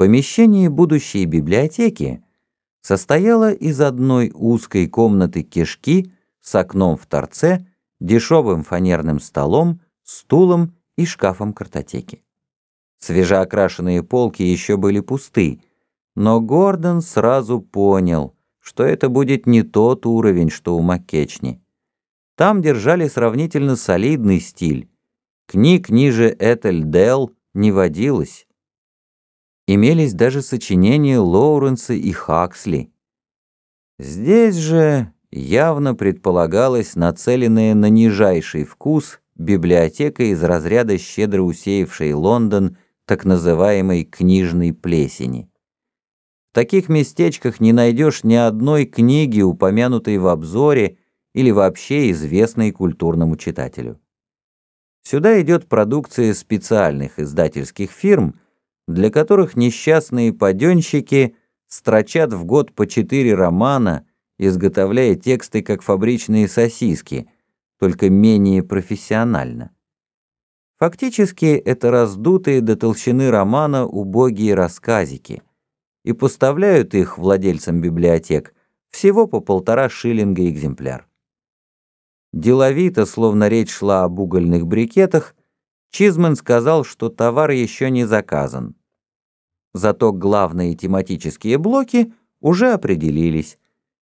Помещение будущей библиотеки состояло из одной узкой комнаты кишки с окном в торце, дешевым фанерным столом, стулом и шкафом картотеки. Свежеокрашенные полки еще были пусты, но Гордон сразу понял, что это будет не тот уровень, что у Маккечни. Там держали сравнительно солидный стиль. Книг ниже Этель Делл не водилось имелись даже сочинения Лоуренса и Хаксли. Здесь же явно предполагалось нацеленная на нижайший вкус библиотека из разряда щедро усеявшей Лондон так называемой книжной плесени. В таких местечках не найдешь ни одной книги, упомянутой в обзоре или вообще известной культурному читателю. Сюда идет продукция специальных издательских фирм – для которых несчастные паденщики строчат в год по четыре романа, изготовляя тексты как фабричные сосиски, только менее профессионально. Фактически это раздутые до толщины романа убогие рассказики, и поставляют их владельцам библиотек всего по полтора шиллинга экземпляр. Деловито, словно речь шла об угольных брикетах, Чизман сказал, что товар еще не заказан. Зато главные тематические блоки уже определились.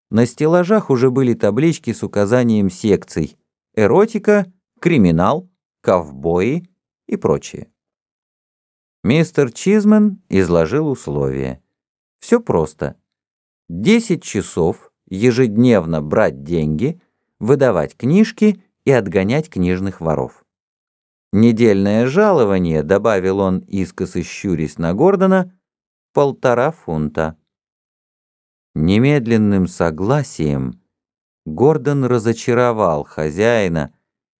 На стеллажах уже были таблички с указанием секций «Эротика», «Криминал», «Ковбои» и прочее. Мистер Чизман изложил условия. Все просто. 10 часов ежедневно брать деньги, выдавать книжки и отгонять книжных воров. Недельное жалование, добавил он, искоса щурясь на Гордона, полтора фунта. Немедленным согласием Гордон разочаровал хозяина,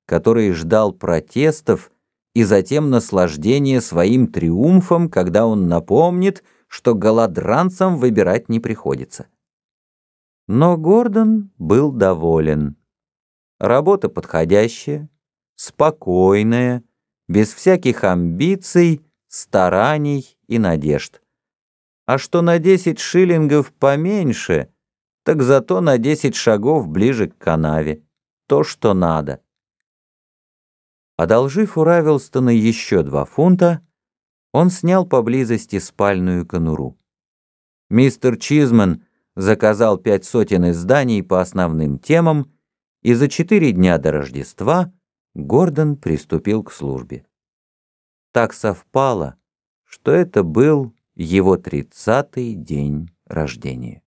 который ждал протестов и затем наслаждения своим триумфом, когда он напомнит, что голодранцам выбирать не приходится. Но Гордон был доволен. Работа подходящая, спокойная, без всяких амбиций, стараний и надежд а что на 10 шиллингов поменьше, так зато на 10 шагов ближе к канаве. То, что надо. Одолжив у Равилстона еще два фунта, он снял поблизости спальную конуру. Мистер Чизман заказал пять сотен изданий по основным темам, и за четыре дня до Рождества Гордон приступил к службе. Так совпало, что это был его тридцатый день рождения.